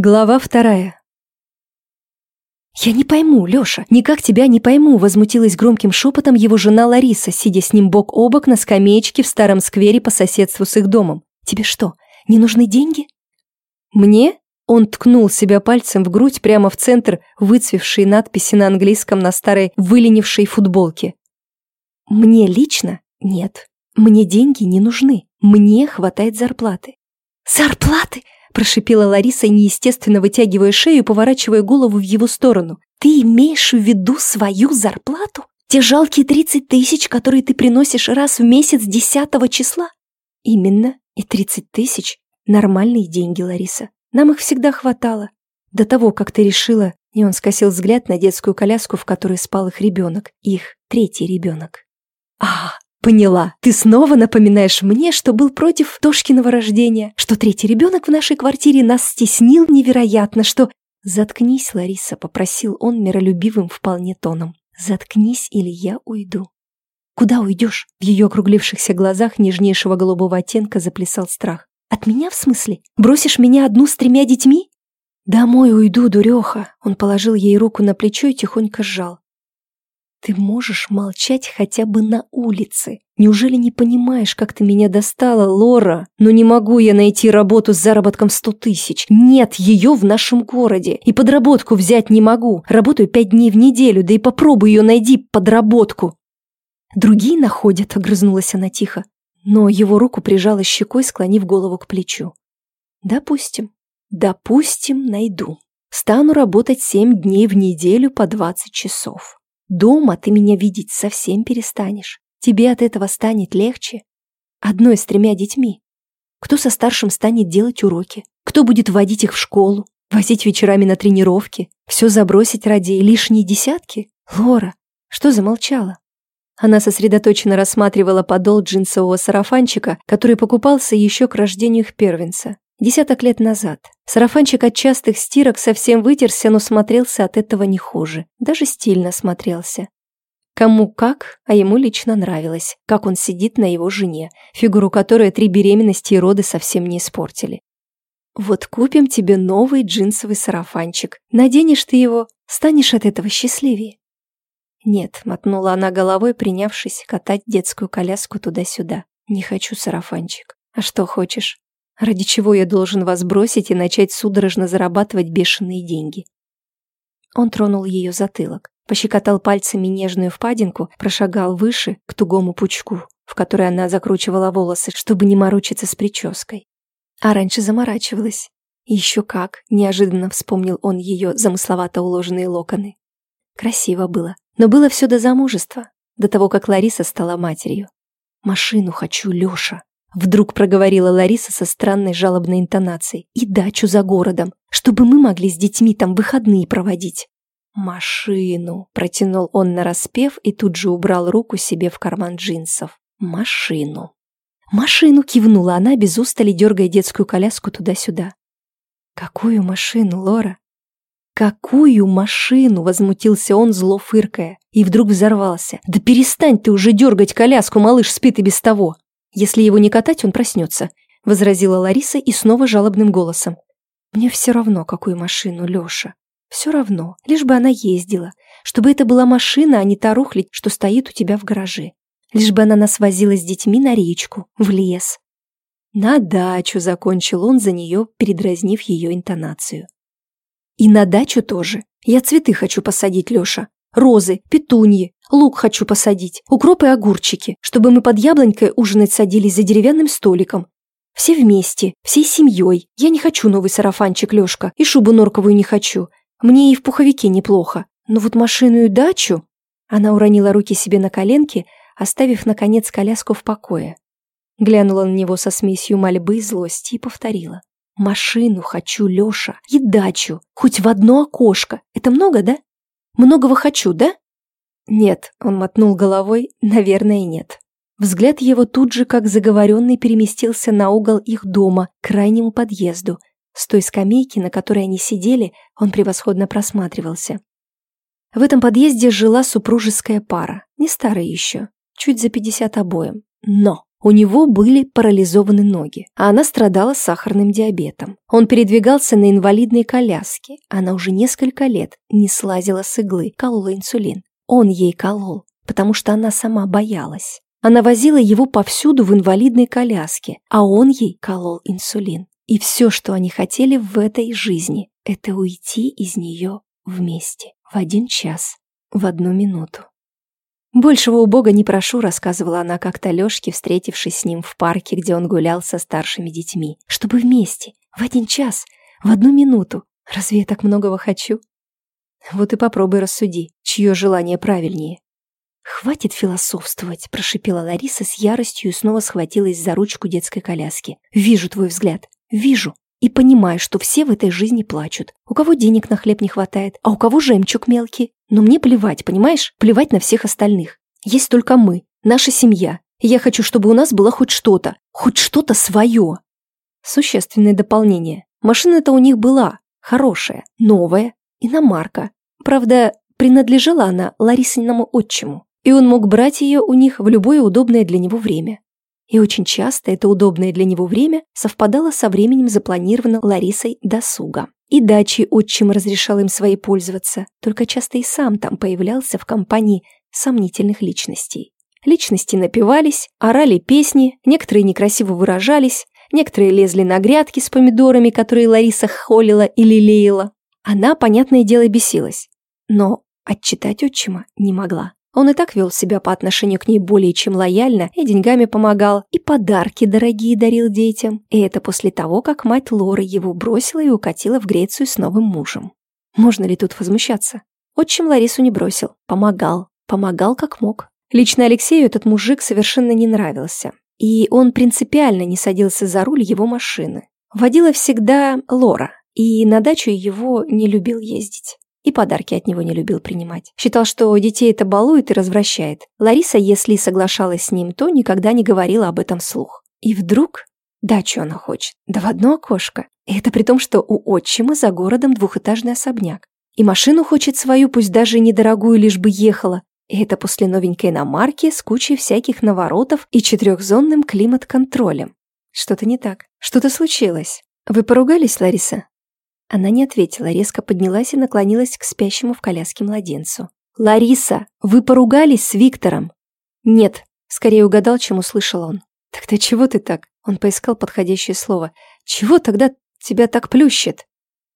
Глава вторая. «Я не пойму, Лёша, никак тебя не пойму», возмутилась громким шепотом его жена Лариса, сидя с ним бок о бок на скамеечке в старом сквере по соседству с их домом. «Тебе что, не нужны деньги?» «Мне?» Он ткнул себя пальцем в грудь прямо в центр выцвевшей надписи на английском на старой выленившей футболке. «Мне лично? Нет. Мне деньги не нужны. Мне хватает зарплаты». «Зарплаты?» Прошипела Лариса, неестественно вытягивая шею и поворачивая голову в его сторону. «Ты имеешь в виду свою зарплату? Те жалкие тридцать тысяч, которые ты приносишь раз в месяц десятого числа?» «Именно. И тридцать тысяч — нормальные деньги, Лариса. Нам их всегда хватало. До того, как ты решила...» И он скосил взгляд на детскую коляску, в которой спал их ребенок. Их третий ребенок. «А, Поняла. Ты снова напоминаешь мне, что был против Тошкиного рождения, что третий ребенок в нашей квартире нас стеснил невероятно, что... Заткнись, Лариса, попросил он миролюбивым вполне тоном. Заткнись, или я уйду. Куда уйдешь? В ее округлившихся глазах нежнейшего голубого оттенка заплясал страх. От меня, в смысле? Бросишь меня одну с тремя детьми? Домой уйду, дуреха. Он положил ей руку на плечо и тихонько сжал. Ты можешь молчать хотя бы на улице. Неужели не понимаешь, как ты меня достала, Лора? Но не могу я найти работу с заработком сто тысяч. Нет ее в нашем городе. И подработку взять не могу. Работаю пять дней в неделю, да и попробуй ее найди подработку. Другие находят, огрызнулась она тихо. Но его руку прижала щекой, склонив голову к плечу. Допустим. Допустим, найду. Стану работать семь дней в неделю по двадцать часов. Дома ты меня видеть совсем перестанешь. Тебе от этого станет легче. Одной с тремя детьми. Кто со старшим станет делать уроки? Кто будет водить их в школу? Возить вечерами на тренировки? Все забросить ради лишней десятки? Лора, что замолчала? Она сосредоточенно рассматривала подол джинсового сарафанчика, который покупался еще к рождению их первенца. Десяток лет назад. Сарафанчик от частых стирок совсем вытерся, но смотрелся от этого не хуже. Даже стильно смотрелся. Кому как, а ему лично нравилось, как он сидит на его жене, фигуру которой три беременности и роды совсем не испортили. «Вот купим тебе новый джинсовый сарафанчик. Наденешь ты его, станешь от этого счастливее». «Нет», — мотнула она головой, принявшись катать детскую коляску туда-сюда. «Не хочу сарафанчик. А что хочешь?» Ради чего я должен вас бросить и начать судорожно зарабатывать бешеные деньги? Он тронул ее затылок, пощекотал пальцами нежную впадинку, прошагал выше, к тугому пучку, в который она закручивала волосы, чтобы не морочиться с прической. А раньше заморачивалась. еще как, неожиданно вспомнил он ее замысловато уложенные локоны. Красиво было, но было все до замужества, до того, как Лариса стала матерью. «Машину хочу, Леша», Вдруг проговорила Лариса со странной жалобной интонацией. «И дачу за городом, чтобы мы могли с детьми там выходные проводить». «Машину», — протянул он нараспев и тут же убрал руку себе в карман джинсов. «Машину». «Машину!» — кивнула она, без устали дергая детскую коляску туда-сюда. «Какую машину, Лора?» «Какую машину?» — возмутился он, зло фыркая, и вдруг взорвался. «Да перестань ты уже дергать коляску, малыш спит и без того!» Если его не катать, он проснется», — возразила Лариса и снова жалобным голосом. «Мне все равно, какую машину, Леша. Все равно, лишь бы она ездила. Чтобы это была машина, а не та рухлядь, что стоит у тебя в гараже. Лишь бы она нас возила с детьми на речку, в лес». «На дачу», — закончил он за нее, передразнив ее интонацию. «И на дачу тоже. Я цветы хочу посадить, Леша розы, петуньи, лук хочу посадить, укроп и огурчики, чтобы мы под яблонькой ужинать садились за деревянным столиком. Все вместе, всей семьей. Я не хочу новый сарафанчик, Лешка, и шубу норковую не хочу. Мне и в пуховике неплохо. Но вот машину и дачу...» Она уронила руки себе на коленки, оставив, наконец, коляску в покое. Глянула на него со смесью мольбы и злости и повторила. «Машину хочу, Леша, и дачу, хоть в одно окошко. Это много, да?» Многого хочу, да?» «Нет», — он мотнул головой, — «наверное, нет». Взгляд его тут же, как заговоренный, переместился на угол их дома, к крайнему подъезду. С той скамейки, на которой они сидели, он превосходно просматривался. В этом подъезде жила супружеская пара, не старая еще, чуть за пятьдесят обоим. Но У него были парализованы ноги, а она страдала сахарным диабетом. Он передвигался на инвалидной коляске. Она уже несколько лет не слазила с иглы, колола инсулин. Он ей колол, потому что она сама боялась. Она возила его повсюду в инвалидной коляске, а он ей колол инсулин. И все, что они хотели в этой жизни, это уйти из нее вместе, в один час, в одну минуту. «Большего у Бога не прошу», — рассказывала она как-то Лёшке, встретившись с ним в парке, где он гулял со старшими детьми. «Чтобы вместе, в один час, в одну минуту. Разве я так многого хочу?» «Вот и попробуй рассуди, чье желание правильнее». «Хватит философствовать», — прошипела Лариса с яростью и снова схватилась за ручку детской коляски. «Вижу твой взгляд. Вижу. И понимаю, что все в этой жизни плачут. У кого денег на хлеб не хватает, а у кого жемчуг мелкий. Но мне плевать, понимаешь? Плевать на всех остальных. Есть только мы, наша семья. Я хочу, чтобы у нас было хоть что-то. Хоть что-то свое». Существенное дополнение. Машина-то у них была. Хорошая, новая, иномарка. Правда, принадлежала она Ларисиному отчиму и он мог брать ее у них в любое удобное для него время. И очень часто это удобное для него время совпадало со временем запланированного Ларисой досуга. И дачей отчим разрешал им своей пользоваться, только часто и сам там появлялся в компании сомнительных личностей. Личности напивались, орали песни, некоторые некрасиво выражались, некоторые лезли на грядки с помидорами, которые Лариса холила или лелеяла. Она, понятное дело, бесилась, но отчитать отчима не могла. Он и так вел себя по отношению к ней более чем лояльно, и деньгами помогал, и подарки дорогие дарил детям. И это после того, как мать Лоры его бросила и укатила в Грецию с новым мужем. Можно ли тут возмущаться? Отчим Ларису не бросил, помогал, помогал как мог. Лично Алексею этот мужик совершенно не нравился. И он принципиально не садился за руль его машины. Водила всегда Лора, и на дачу его не любил ездить. И подарки от него не любил принимать. Считал, что детей это балует и развращает. Лариса, если соглашалась с ним, то никогда не говорила об этом вслух. И вдруг... Да, что она хочет? Да в одно окошко. И это при том, что у отчима за городом двухэтажный особняк. И машину хочет свою, пусть даже недорогую, лишь бы ехала. И это после новенькой иномарки с кучей всяких наворотов и четырехзонным климат-контролем. Что-то не так. Что-то случилось. Вы поругались, Лариса? Она не ответила, резко поднялась и наклонилась к спящему в коляске младенцу. «Лариса, вы поругались с Виктором?» «Нет», — скорее угадал, чем услышал он. «Тогда чего ты так?» Он поискал подходящее слово. «Чего тогда тебя так плющит?»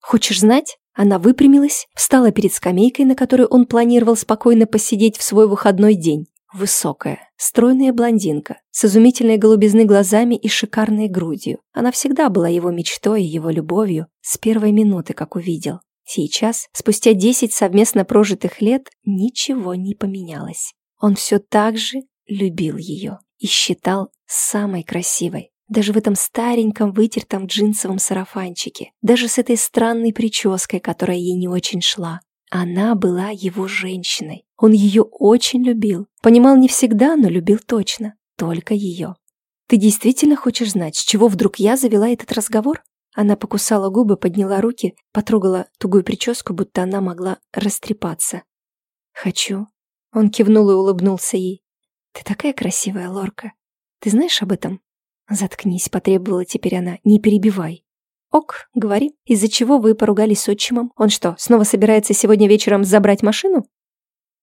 «Хочешь знать?» Она выпрямилась, встала перед скамейкой, на которой он планировал спокойно посидеть в свой выходной день. Высокая, стройная блондинка, с изумительной голубизны глазами и шикарной грудью. Она всегда была его мечтой и его любовью с первой минуты, как увидел. Сейчас, спустя десять совместно прожитых лет, ничего не поменялось. Он все так же любил ее и считал самой красивой. Даже в этом стареньком вытертом джинсовом сарафанчике. Даже с этой странной прической, которая ей не очень шла. Она была его женщиной. Он ее очень любил. Понимал не всегда, но любил точно. Только ее. «Ты действительно хочешь знать, с чего вдруг я завела этот разговор?» Она покусала губы, подняла руки, потрогала тугую прическу, будто она могла растрепаться. «Хочу». Он кивнул и улыбнулся ей. «Ты такая красивая, Лорка. Ты знаешь об этом?» «Заткнись», — потребовала теперь она. «Не перебивай». «Ок, говори, из-за чего вы поругались с отчимом? Он что, снова собирается сегодня вечером забрать машину?»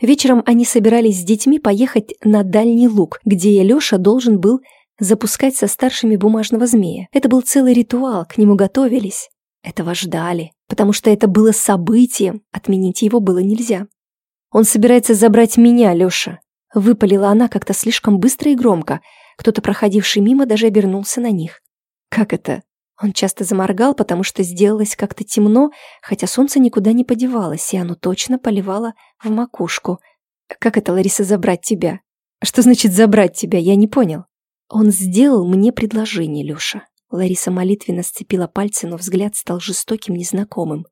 Вечером они собирались с детьми поехать на дальний луг, где Лёша должен был запускать со старшими бумажного змея. Это был целый ритуал, к нему готовились. Этого ждали, потому что это было событием, отменить его было нельзя. «Он собирается забрать меня, Лёша», — выпалила она как-то слишком быстро и громко. Кто-то, проходивший мимо, даже обернулся на них. «Как это? Он часто заморгал, потому что сделалось как-то темно, хотя солнце никуда не подевалось, и оно точно поливало в макушку. «Как это, Лариса, забрать тебя?» «Что значит забрать тебя? Я не понял». «Он сделал мне предложение, Лёша». Лариса молитвенно сцепила пальцы, но взгляд стал жестоким, незнакомым.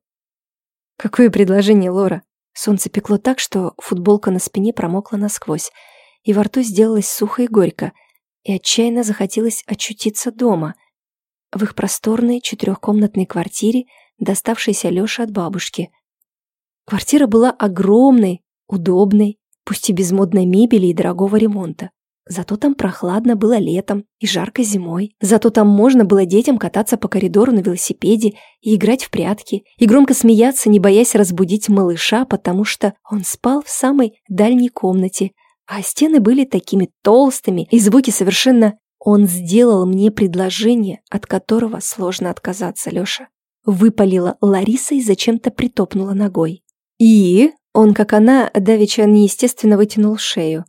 «Какое предложение, Лора?» Солнце пекло так, что футболка на спине промокла насквозь, и во рту сделалось сухо и горько, и отчаянно захотелось очутиться дома — в их просторной четырехкомнатной квартире, доставшейся Лёше от бабушки. Квартира была огромной, удобной, пусть и без модной мебели и дорогого ремонта. Зато там прохладно было летом и жарко зимой. Зато там можно было детям кататься по коридору на велосипеде и играть в прятки, и громко смеяться, не боясь разбудить малыша, потому что он спал в самой дальней комнате, а стены были такими толстыми, и звуки совершенно... Он сделал мне предложение, от которого сложно отказаться, Лёша. Выпалила Лариса и зачем-то притопнула ногой. И он, как она, давеча неестественно вытянул шею.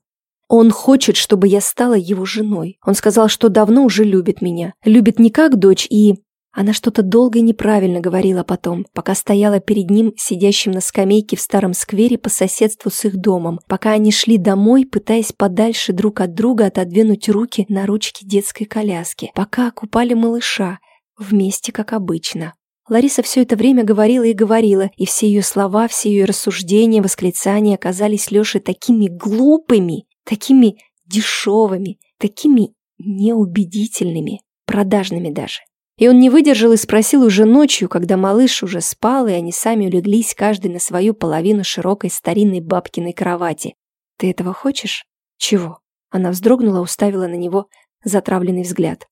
Он хочет, чтобы я стала его женой. Он сказал, что давно уже любит меня. Любит не как дочь и... Она что-то долго и неправильно говорила потом, пока стояла перед ним, сидящим на скамейке в старом сквере по соседству с их домом, пока они шли домой, пытаясь подальше друг от друга отодвинуть руки на ручки детской коляски, пока купали малыша, вместе, как обычно. Лариса все это время говорила и говорила, и все ее слова, все ее рассуждения, восклицания оказались Леше такими глупыми, такими дешевыми, такими неубедительными, продажными даже. И он не выдержал и спросил уже ночью, когда малыш уже спал, и они сами улеглись каждый на свою половину широкой старинной бабкиной кровати. «Ты этого хочешь?» «Чего?» Она вздрогнула, уставила на него затравленный взгляд.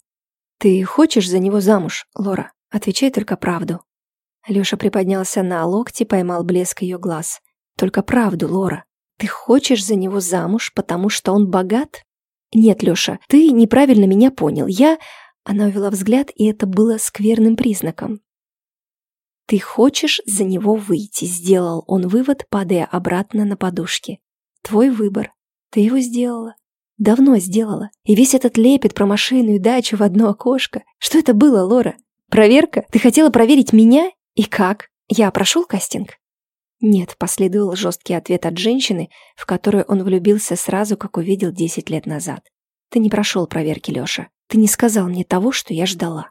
«Ты хочешь за него замуж, Лора? Отвечай только правду». Лёша приподнялся на локти, поймал блеск ее глаз. «Только правду, Лора. Ты хочешь за него замуж, потому что он богат? Нет, Лёша, ты неправильно меня понял. Я... Она увела взгляд, и это было скверным признаком. Ты хочешь за него выйти, сделал он вывод, падая обратно на подушки. Твой выбор. Ты его сделала. Давно сделала. И весь этот лепет про машину и дачу в одно окошко. Что это было, Лора? Проверка? Ты хотела проверить меня? И как? Я прошел кастинг? Нет, последовал жесткий ответ от женщины, в которую он влюбился сразу, как увидел 10 лет назад. Ты не прошел проверки, Леша. Ты не сказал мне того, что я ждала.